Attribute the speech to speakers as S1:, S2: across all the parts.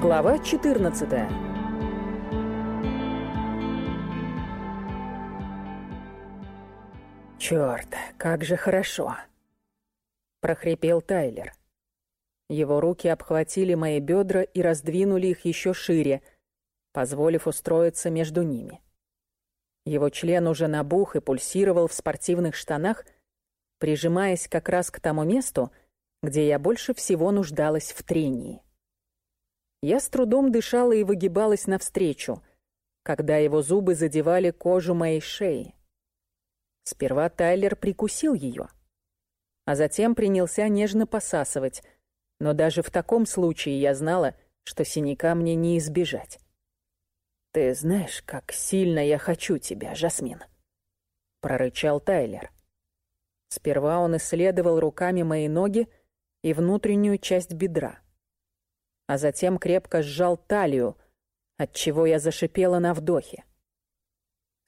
S1: Глава 14 «Чёрт, как же хорошо!» — прохрипел Тайлер. Его руки обхватили мои бедра и раздвинули их еще шире, позволив устроиться между ними. Его член уже набух и пульсировал в спортивных штанах, прижимаясь как раз к тому месту, где я больше всего нуждалась в трении. Я с трудом дышала и выгибалась навстречу, когда его зубы задевали кожу моей шеи. Сперва Тайлер прикусил ее, а затем принялся нежно посасывать, но даже в таком случае я знала, что синяка мне не избежать. «Ты знаешь, как сильно я хочу тебя, Жасмин», — прорычал Тайлер. Сперва он исследовал руками мои ноги и внутреннюю часть бедра а затем крепко сжал талию, отчего я зашипела на вдохе.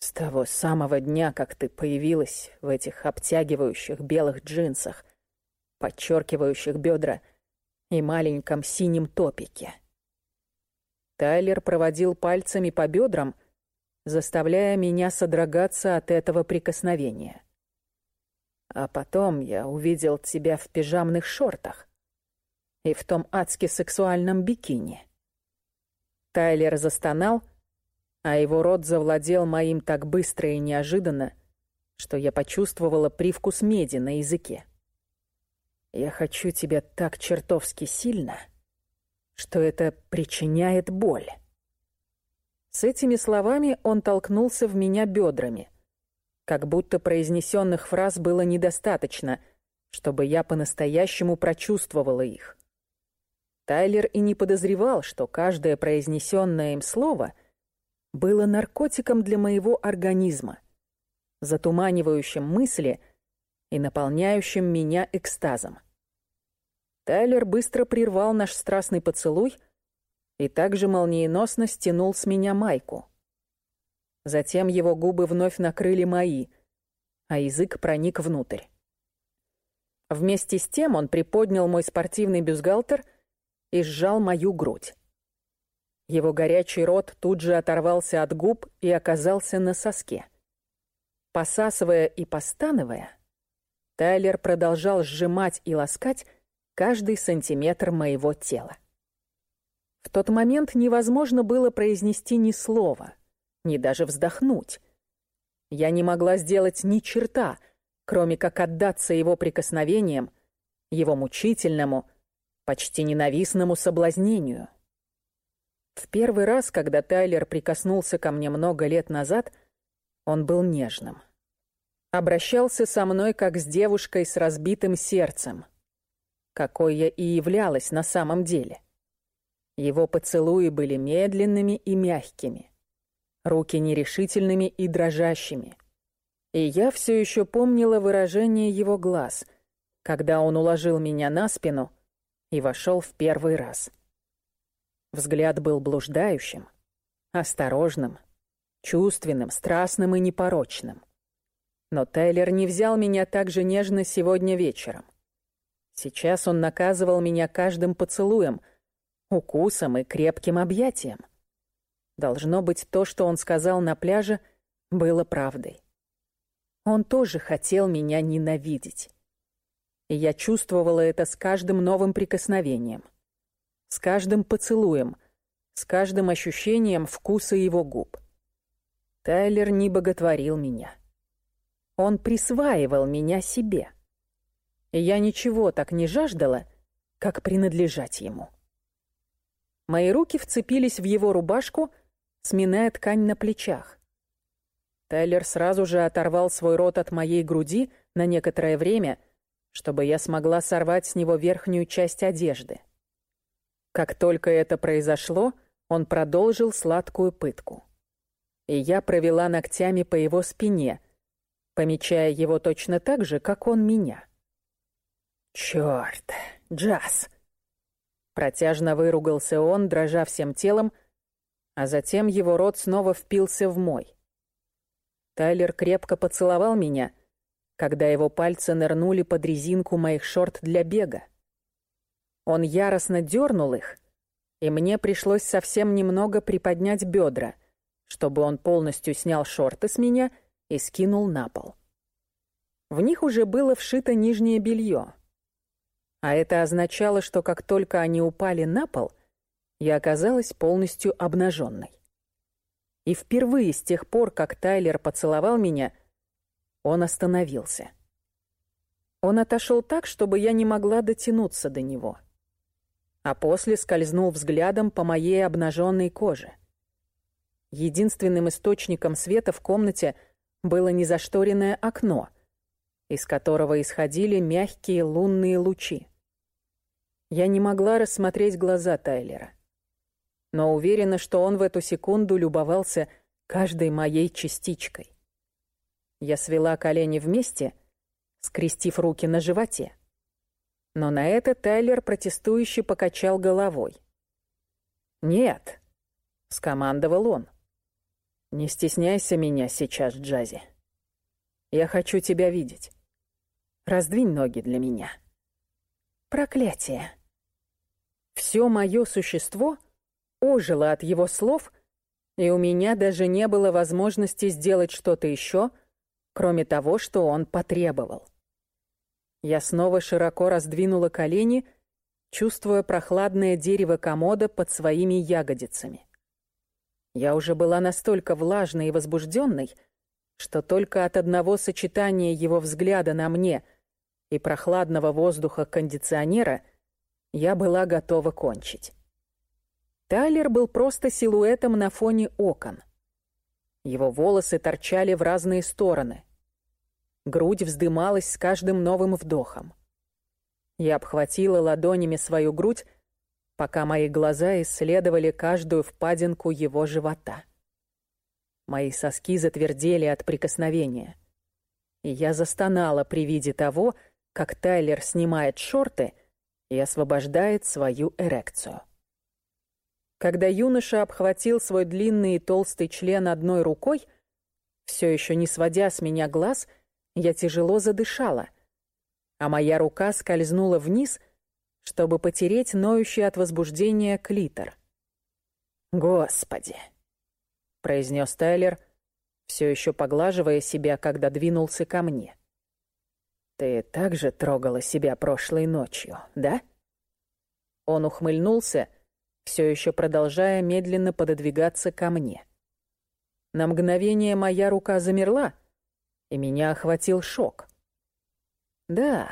S1: С того самого дня, как ты появилась в этих обтягивающих белых джинсах, подчеркивающих бедра и маленьком синем топике. Тайлер проводил пальцами по бедрам, заставляя меня содрогаться от этого прикосновения. А потом я увидел тебя в пижамных шортах и в том адски сексуальном бикини. Тайлер застонал, а его рот завладел моим так быстро и неожиданно, что я почувствовала привкус меди на языке. «Я хочу тебя так чертовски сильно, что это причиняет боль». С этими словами он толкнулся в меня бедрами, как будто произнесенных фраз было недостаточно, чтобы я по-настоящему прочувствовала их. Тайлер и не подозревал, что каждое произнесенное им слово было наркотиком для моего организма, затуманивающим мысли и наполняющим меня экстазом. Тайлер быстро прервал наш страстный поцелуй и также молниеносно стянул с меня майку. Затем его губы вновь накрыли мои, а язык проник внутрь. Вместе с тем он приподнял мой спортивный бюстгальтер и сжал мою грудь. Его горячий рот тут же оторвался от губ и оказался на соске. Посасывая и постановая, Тайлер продолжал сжимать и ласкать каждый сантиметр моего тела. В тот момент невозможно было произнести ни слова, ни даже вздохнуть. Я не могла сделать ни черта, кроме как отдаться его прикосновениям, его мучительному, почти ненавистному соблазнению. В первый раз, когда Тайлер прикоснулся ко мне много лет назад, он был нежным. Обращался со мной как с девушкой с разбитым сердцем, какой я и являлась на самом деле. Его поцелуи были медленными и мягкими, руки нерешительными и дрожащими. И я все еще помнила выражение его глаз, когда он уложил меня на спину — и вошел в первый раз. Взгляд был блуждающим, осторожным, чувственным, страстным и непорочным. Но Тайлер не взял меня так же нежно сегодня вечером. Сейчас он наказывал меня каждым поцелуем, укусом и крепким объятием. Должно быть, то, что он сказал на пляже, было правдой. Он тоже хотел меня ненавидеть и я чувствовала это с каждым новым прикосновением, с каждым поцелуем, с каждым ощущением вкуса его губ. Тайлер не боготворил меня. Он присваивал меня себе. И я ничего так не жаждала, как принадлежать ему. Мои руки вцепились в его рубашку, сминая ткань на плечах. Тайлер сразу же оторвал свой рот от моей груди на некоторое время — чтобы я смогла сорвать с него верхнюю часть одежды. Как только это произошло, он продолжил сладкую пытку. И я провела ногтями по его спине, помечая его точно так же, как он меня. «Чёрт, Джаз!» Протяжно выругался он, дрожа всем телом, а затем его рот снова впился в мой. Тайлер крепко поцеловал меня — когда его пальцы нырнули под резинку моих шорт для бега. Он яростно дернул их, и мне пришлось совсем немного приподнять бедра, чтобы он полностью снял шорты с меня и скинул на пол. В них уже было вшито нижнее белье. А это означало, что как только они упали на пол, я оказалась полностью обнаженной. И впервые с тех пор, как Тайлер поцеловал меня, он остановился. Он отошел так, чтобы я не могла дотянуться до него — а после скользнул взглядом по моей обнаженной коже. Единственным источником света в комнате было незашторенное окно, из которого исходили мягкие лунные лучи. Я не могла рассмотреть глаза Тайлера, но уверена, что он в эту секунду любовался каждой моей частичкой. Я свела колени вместе, скрестив руки на животе. Но на это Тайлер протестующе покачал головой. «Нет», — скомандовал он. «Не стесняйся меня сейчас, Джази. Я хочу тебя видеть. Раздвинь ноги для меня». Проклятие. Все мое существо ожило от его слов, и у меня даже не было возможности сделать что-то еще, кроме того, что он потребовал. Я снова широко раздвинула колени, чувствуя прохладное дерево комода под своими ягодицами. Я уже была настолько влажной и возбужденной, что только от одного сочетания его взгляда на мне и прохладного воздуха кондиционера я была готова кончить. Тайлер был просто силуэтом на фоне окон. Его волосы торчали в разные стороны — Грудь вздымалась с каждым новым вдохом. Я обхватила ладонями свою грудь, пока мои глаза исследовали каждую впадинку его живота. Мои соски затвердели от прикосновения. И я застонала при виде того, как Тайлер снимает шорты и освобождает свою эрекцию. Когда юноша обхватил свой длинный и толстый член одной рукой, все еще не сводя с меня глаз — я тяжело задышала, а моя рука скользнула вниз, чтобы потереть ноющий от возбуждения клитор. «Господи!» — произнес Тайлер, все еще поглаживая себя, когда двинулся ко мне. «Ты также трогала себя прошлой ночью, да?» Он ухмыльнулся, все еще продолжая медленно пододвигаться ко мне. На мгновение моя рука замерла, и меня охватил шок. «Да,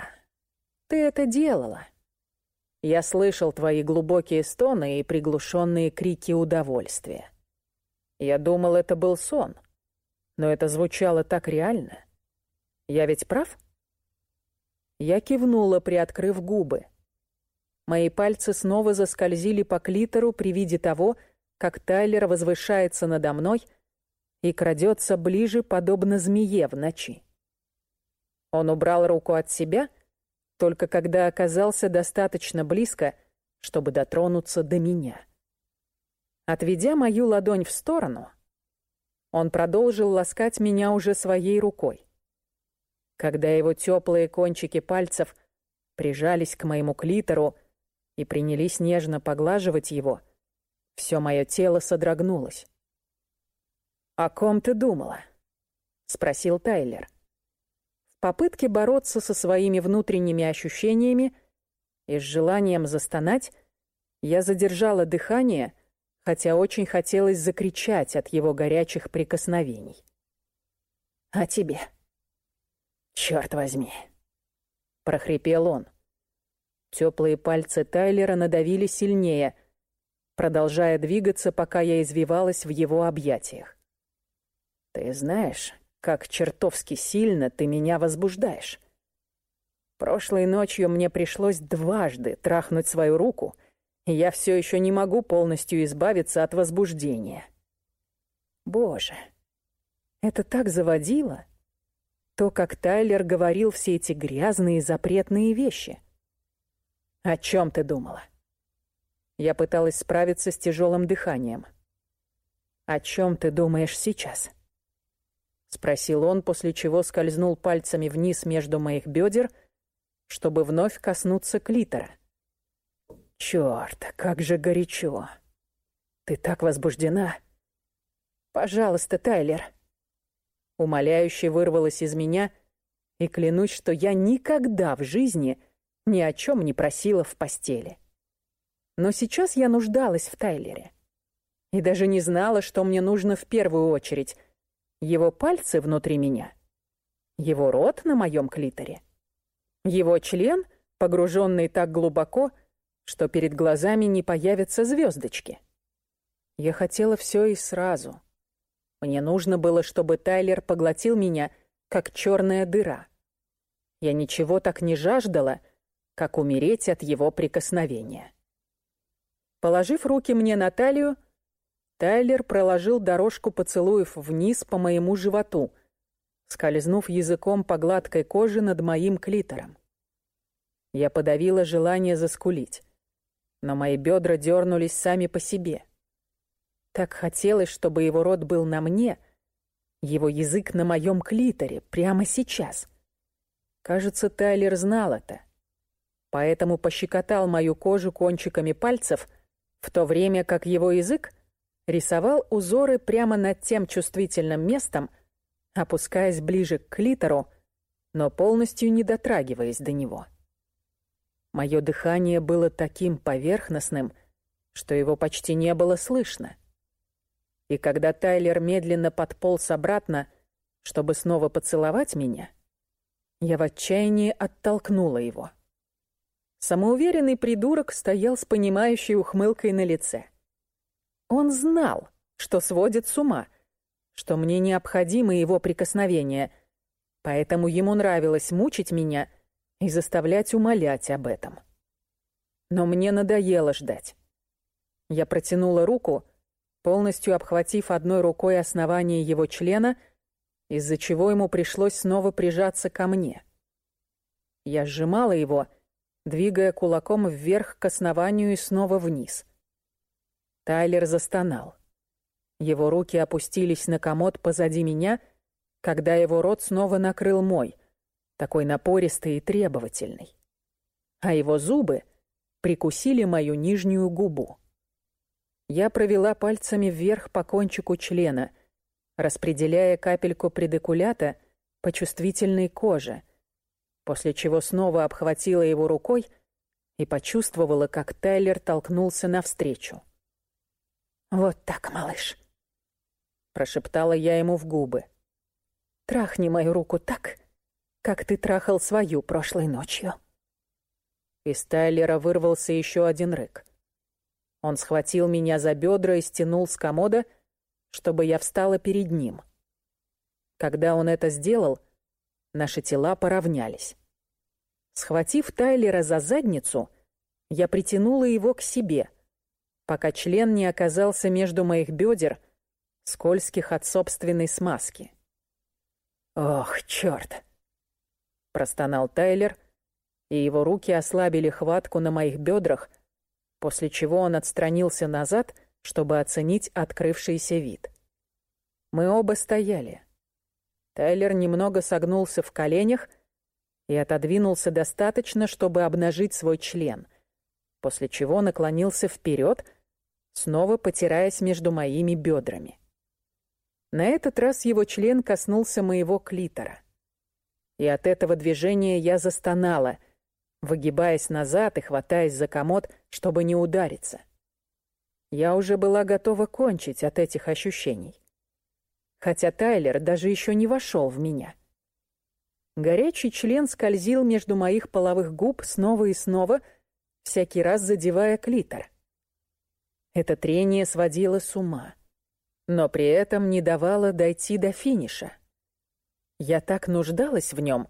S1: ты это делала. Я слышал твои глубокие стоны и приглушенные крики удовольствия. Я думал, это был сон, но это звучало так реально. Я ведь прав?» Я кивнула, приоткрыв губы. Мои пальцы снова заскользили по клитору при виде того, как Тайлер возвышается надо мной — и крадется ближе, подобно змее в ночи. Он убрал руку от себя, только когда оказался достаточно близко, чтобы дотронуться до меня. Отведя мою ладонь в сторону, он продолжил ласкать меня уже своей рукой. Когда его теплые кончики пальцев прижались к моему клитору и принялись нежно поглаживать его, все мое тело содрогнулось. «О ком ты думала?» — спросил Тайлер. В попытке бороться со своими внутренними ощущениями и с желанием застонать, я задержала дыхание, хотя очень хотелось закричать от его горячих прикосновений. «А тебе?» «Чёрт возьми!» — прохрипел он. Теплые пальцы Тайлера надавили сильнее, продолжая двигаться, пока я извивалась в его объятиях. Ты знаешь, как чертовски сильно ты меня возбуждаешь. Прошлой ночью мне пришлось дважды трахнуть свою руку, и я все еще не могу полностью избавиться от возбуждения. Боже, это так заводило. То, как Тайлер говорил все эти грязные запретные вещи. О чем ты думала? Я пыталась справиться с тяжелым дыханием. О чем ты думаешь сейчас? — Спросил он, после чего скользнул пальцами вниз между моих бедер, чтобы вновь коснуться клитора. Чёрт, как же горячо. Ты так возбуждена. Пожалуйста, Тайлер. Умоляюще вырвалось из меня, и клянусь, что я никогда в жизни ни о чем не просила в постели. Но сейчас я нуждалась в Тайлере. И даже не знала, что мне нужно в первую очередь. Его пальцы внутри меня. Его рот на моем клиторе. Его член, погруженный так глубоко, что перед глазами не появятся звездочки. Я хотела все и сразу. Мне нужно было, чтобы Тайлер поглотил меня, как черная дыра. Я ничего так не жаждала, как умереть от его прикосновения. Положив руки мне на талию, Тайлер проложил дорожку поцелуев вниз по моему животу, скользнув языком по гладкой коже над моим клитором. Я подавила желание заскулить, но мои бедра дернулись сами по себе. Так хотелось, чтобы его рот был на мне, его язык на моем клиторе, прямо сейчас. Кажется, Тайлер знал это, поэтому пощекотал мою кожу кончиками пальцев, в то время как его язык рисовал узоры прямо над тем чувствительным местом, опускаясь ближе к клитору, но полностью не дотрагиваясь до него. Мое дыхание было таким поверхностным, что его почти не было слышно. И когда Тайлер медленно подполз обратно, чтобы снова поцеловать меня, я в отчаянии оттолкнула его. Самоуверенный придурок стоял с понимающей ухмылкой на лице. Он знал, что сводит с ума, что мне необходимо его прикосновение, поэтому ему нравилось мучить меня и заставлять умолять об этом. Но мне надоело ждать. Я протянула руку, полностью обхватив одной рукой основание его члена, из-за чего ему пришлось снова прижаться ко мне. Я сжимала его, двигая кулаком вверх к основанию и снова вниз. Тайлер застонал. Его руки опустились на комод позади меня, когда его рот снова накрыл мой, такой напористый и требовательный. А его зубы прикусили мою нижнюю губу. Я провела пальцами вверх по кончику члена, распределяя капельку предекулята по чувствительной коже, после чего снова обхватила его рукой и почувствовала, как Тайлер толкнулся навстречу. «Вот так, малыш», — прошептала я ему в губы. «Трахни мою руку так, как ты трахал свою прошлой ночью». Из Тайлера вырвался еще один рык. Он схватил меня за бедра и стянул с комода, чтобы я встала перед ним. Когда он это сделал, наши тела поравнялись. Схватив Тайлера за задницу, я притянула его к себе — пока член не оказался между моих бедер, скользких от собственной смазки. «Ох, черт!» — простонал Тайлер, и его руки ослабили хватку на моих бедрах, после чего он отстранился назад, чтобы оценить открывшийся вид. Мы оба стояли. Тайлер немного согнулся в коленях и отодвинулся достаточно, чтобы обнажить свой член, после чего наклонился вперед — снова потираясь между моими бедрами. На этот раз его член коснулся моего клитора. И от этого движения я застонала, выгибаясь назад и хватаясь за комод, чтобы не удариться. Я уже была готова кончить от этих ощущений. Хотя Тайлер даже еще не вошел в меня. Горячий член скользил между моих половых губ снова и снова, всякий раз задевая клитор. Это трение сводило с ума, но при этом не давало дойти до финиша. Я так нуждалась в нем,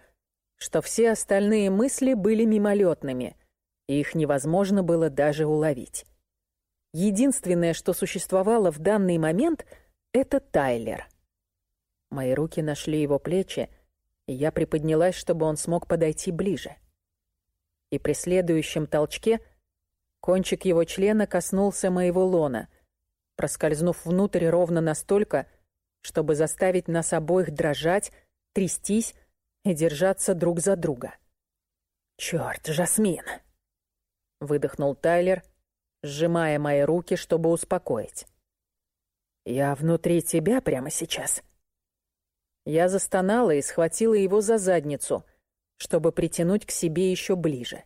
S1: что все остальные мысли были мимолетными, и их невозможно было даже уловить. Единственное, что существовало в данный момент, это Тайлер. Мои руки нашли его плечи, и я приподнялась, чтобы он смог подойти ближе. И при следующем толчке Кончик его члена коснулся моего лона, проскользнув внутрь ровно настолько, чтобы заставить нас обоих дрожать, трястись и держаться друг за друга. «Чёрт, Жасмин!» — выдохнул Тайлер, сжимая мои руки, чтобы успокоить. «Я внутри тебя прямо сейчас». Я застонала и схватила его за задницу, чтобы притянуть к себе еще ближе.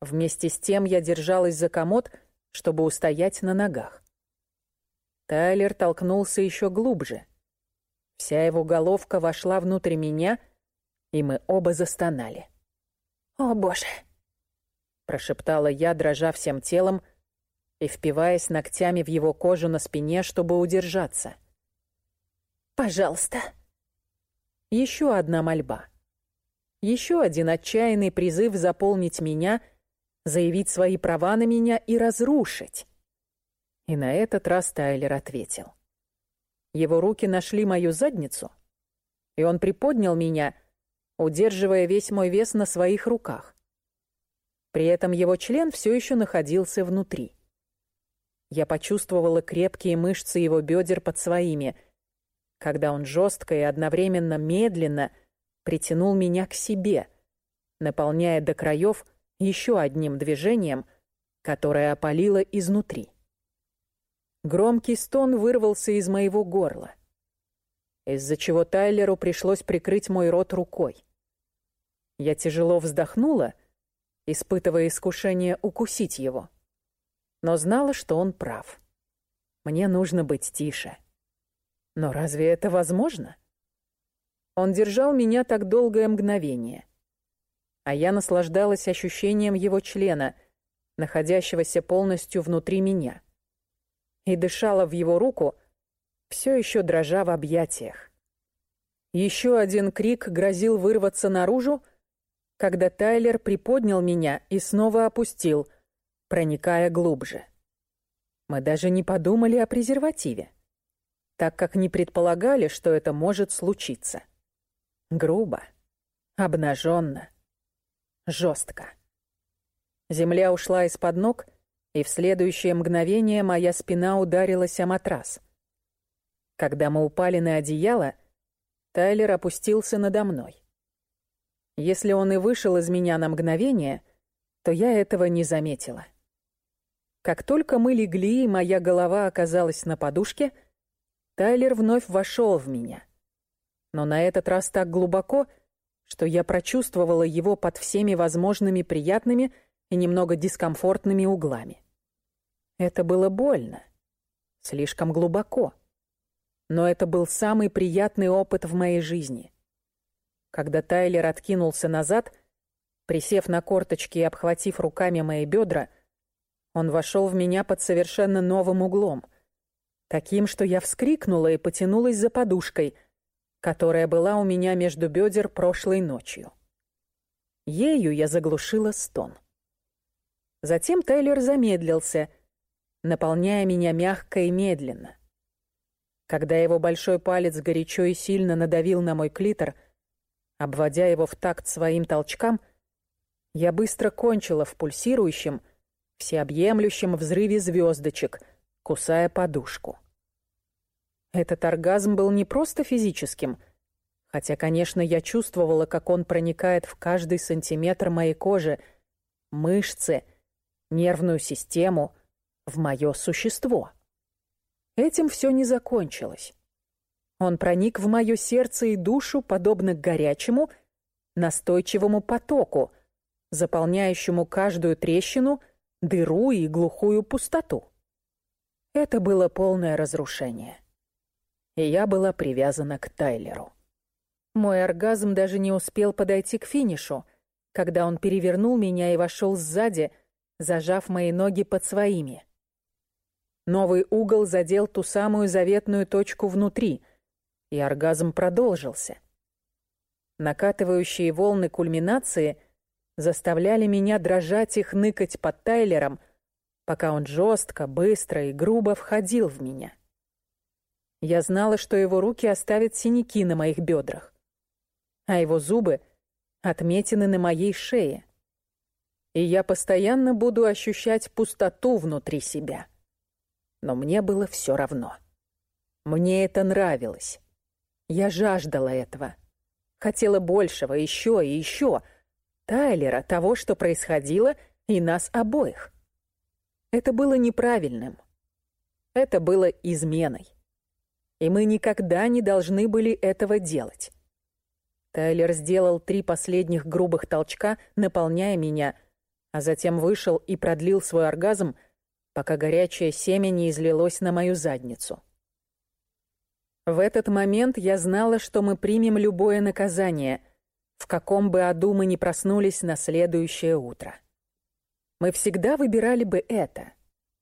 S1: Вместе с тем я держалась за комод, чтобы устоять на ногах. Тайлер толкнулся еще глубже. Вся его головка вошла внутрь меня, и мы оба застонали. «О, Боже!» — прошептала я, дрожа всем телом и впиваясь ногтями в его кожу на спине, чтобы удержаться. «Пожалуйста!» Еще одна мольба. Еще один отчаянный призыв заполнить меня, заявить свои права на меня и разрушить. И на этот раз Тайлер ответил. Его руки нашли мою задницу, и он приподнял меня, удерживая весь мой вес на своих руках. При этом его член все еще находился внутри. Я почувствовала крепкие мышцы его бедер под своими, когда он жестко и одновременно медленно притянул меня к себе, наполняя до краев еще одним движением, которое опалило изнутри. Громкий стон вырвался из моего горла, из-за чего Тайлеру пришлось прикрыть мой рот рукой. Я тяжело вздохнула, испытывая искушение укусить его, но знала, что он прав. Мне нужно быть тише. Но разве это возможно? Он держал меня так долгое мгновение, а я наслаждалась ощущением его члена, находящегося полностью внутри меня и дышала в его руку, все еще дрожа в объятиях. Еще один крик грозил вырваться наружу, когда Тайлер приподнял меня и снова опустил, проникая глубже. Мы даже не подумали о презервативе, так как не предполагали, что это может случиться. Грубо, обнаженно, жестко. Земля ушла из-под ног, и в следующее мгновение моя спина ударилась о матрас. Когда мы упали на одеяло, Тайлер опустился надо мной. Если он и вышел из меня на мгновение, то я этого не заметила. Как только мы легли, и моя голова оказалась на подушке, Тайлер вновь вошел в меня. Но на этот раз так глубоко, что я прочувствовала его под всеми возможными приятными и немного дискомфортными углами. Это было больно. Слишком глубоко. Но это был самый приятный опыт в моей жизни. Когда Тайлер откинулся назад, присев на корточки и обхватив руками мои бедра, он вошел в меня под совершенно новым углом, таким, что я вскрикнула и потянулась за подушкой, которая была у меня между бедер прошлой ночью. Ею я заглушила стон. Затем Тайлер замедлился — наполняя меня мягко и медленно. Когда его большой палец горячо и сильно надавил на мой клитор, обводя его в такт своим толчкам, я быстро кончила в пульсирующем, всеобъемлющем взрыве звездочек, кусая подушку. Этот оргазм был не просто физическим, хотя, конечно, я чувствовала, как он проникает в каждый сантиметр моей кожи, мышцы, нервную систему — в мое существо. Этим все не закончилось. Он проник в мое сердце и душу, подобно горячему, настойчивому потоку, заполняющему каждую трещину, дыру и глухую пустоту. Это было полное разрушение. И я была привязана к Тайлеру. Мой оргазм даже не успел подойти к финишу, когда он перевернул меня и вошел сзади, зажав мои ноги под своими. Новый угол задел ту самую заветную точку внутри, и оргазм продолжился. Накатывающие волны кульминации заставляли меня дрожать и хныкать под Тайлером, пока он жестко, быстро и грубо входил в меня. Я знала, что его руки оставят синяки на моих бедрах, а его зубы отметины на моей шее. И я постоянно буду ощущать пустоту внутри себя но мне было все равно. Мне это нравилось. Я жаждала этого. Хотела большего, еще и еще. Тайлера, того, что происходило, и нас обоих. Это было неправильным. Это было изменой. И мы никогда не должны были этого делать. Тайлер сделал три последних грубых толчка, наполняя меня, а затем вышел и продлил свой оргазм, пока горячее семя не излилось на мою задницу. В этот момент я знала, что мы примем любое наказание, в каком бы аду мы ни проснулись на следующее утро. Мы всегда выбирали бы это.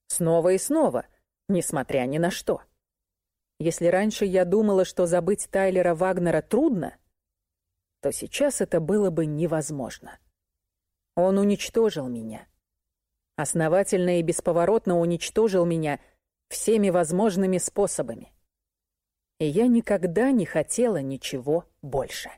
S1: Снова и снова, несмотря ни на что. Если раньше я думала, что забыть Тайлера Вагнера трудно, то сейчас это было бы невозможно. Он уничтожил меня. Основательно и бесповоротно уничтожил меня всеми возможными способами. И я никогда не хотела ничего больше.